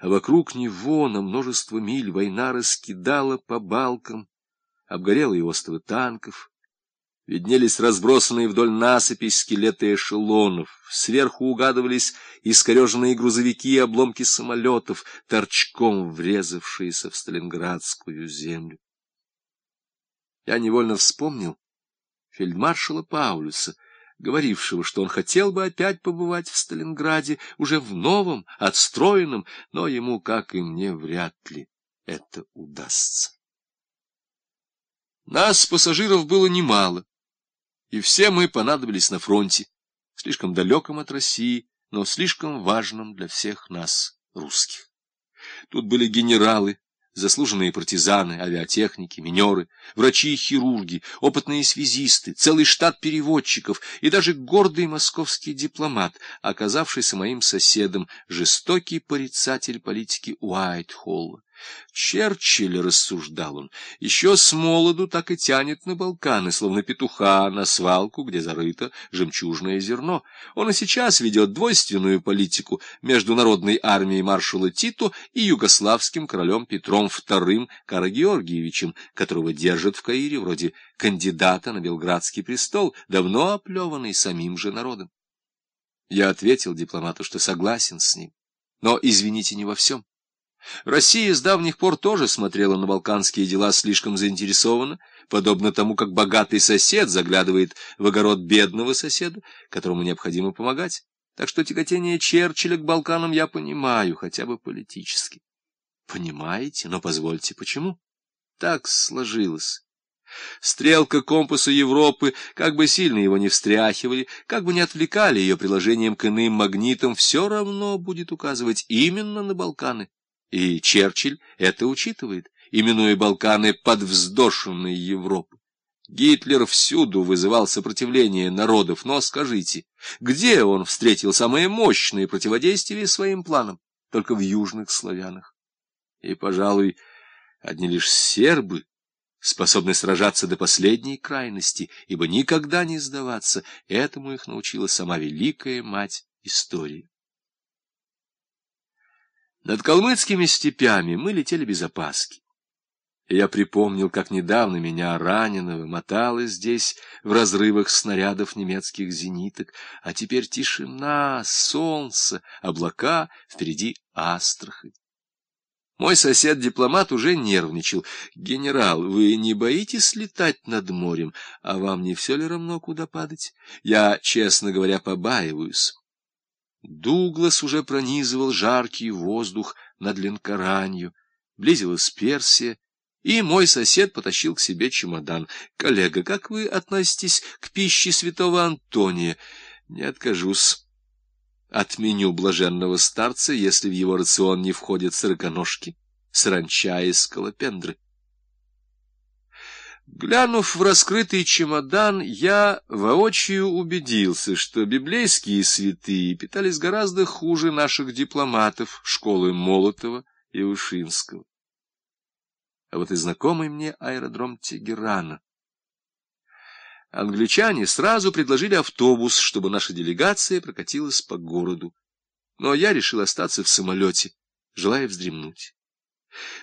а вокруг него на множество миль война раскидала по балкам обгорелые островы танков, виднелись разбросанные вдоль насыпи скелеты эшелонов, сверху угадывались искореженные грузовики и обломки самолетов, торчком врезавшиеся в сталинградскую землю. Я невольно вспомнил фельдмаршала Паулюса, говорившего, что он хотел бы опять побывать в Сталинграде, уже в новом, отстроенном, но ему, как и мне, вряд ли это удастся. Нас, пассажиров, было немало, и все мы понадобились на фронте, слишком далеком от России, но слишком важном для всех нас, русских. Тут были генералы, заслуженные партизаны, авиатехники, минеры, врачи и хирурги, опытные связисты, целый штат переводчиков и даже гордый московский дипломат, оказавшийся моим соседом, жестокий порицатель политики Уайтхолла. Черчилль, рассуждал он, еще с молоду так и тянет на Балканы, словно петуха на свалку, где зарыто жемчужное зерно. Он и сейчас ведет двойственную политику между народной армией маршала Титу и югославским королем Петром II Карагеоргиевичем, которого держат в Каире вроде кандидата на Белградский престол, давно оплеванный самим же народом. Я ответил дипломату, что согласен с ним, но, извините, не во всем. Россия с давних пор тоже смотрела на балканские дела слишком заинтересованно, подобно тому, как богатый сосед заглядывает в огород бедного соседа, которому необходимо помогать. Так что тяготение Черчилля к Балканам я понимаю, хотя бы политически. Понимаете? Но позвольте, почему? Так сложилось. Стрелка компаса Европы, как бы сильно его не встряхивали, как бы не отвлекали ее приложением к иным магнитам, все равно будет указывать именно на Балканы. И Черчилль это учитывает, именуя Балканы подвздошенной Европы. Гитлер всюду вызывал сопротивление народов, но скажите, где он встретил самое мощное противодействие своим планам? Только в южных славянах. И, пожалуй, одни лишь сербы способны сражаться до последней крайности, ибо никогда не сдаваться, этому их научила сама великая мать истории. Над калмыцкими степями мы летели без опаски. И я припомнил, как недавно меня, раненого, мотало здесь в разрывах снарядов немецких зениток, а теперь тишина, солнце, облака, впереди Астрахань. Мой сосед-дипломат уже нервничал. «Генерал, вы не боитесь летать над морем? А вам не все ли равно, куда падать? Я, честно говоря, побаиваюсь». Дуглас уже пронизывал жаркий воздух над Ленкоранью, близилась Персия, и мой сосед потащил к себе чемодан. «Коллега, как вы относитесь к пище святого Антония?» «Не откажусь. Отменю блаженного старца, если в его рацион не входят сороконожки, саранча и скалопендры». Глянув в раскрытый чемодан, я воочию убедился, что библейские святые питались гораздо хуже наших дипломатов школы Молотова и Ушинского. А вот и знакомый мне аэродром Тегерана. Англичане сразу предложили автобус, чтобы наша делегация прокатилась по городу. Но я решил остаться в самолете, желая вздремнуть.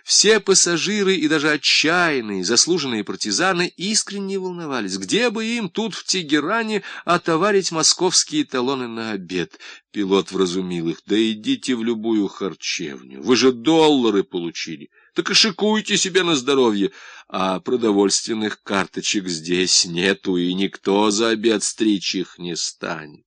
Все пассажиры и даже отчаянные, заслуженные партизаны искренне волновались, где бы им тут в Тегеране отоварить московские талоны на обед. Пилот вразумил их, да идите в любую харчевню, вы же доллары получили, так и шикуйте себе на здоровье, а продовольственных карточек здесь нету, и никто за обед стричь их не станет.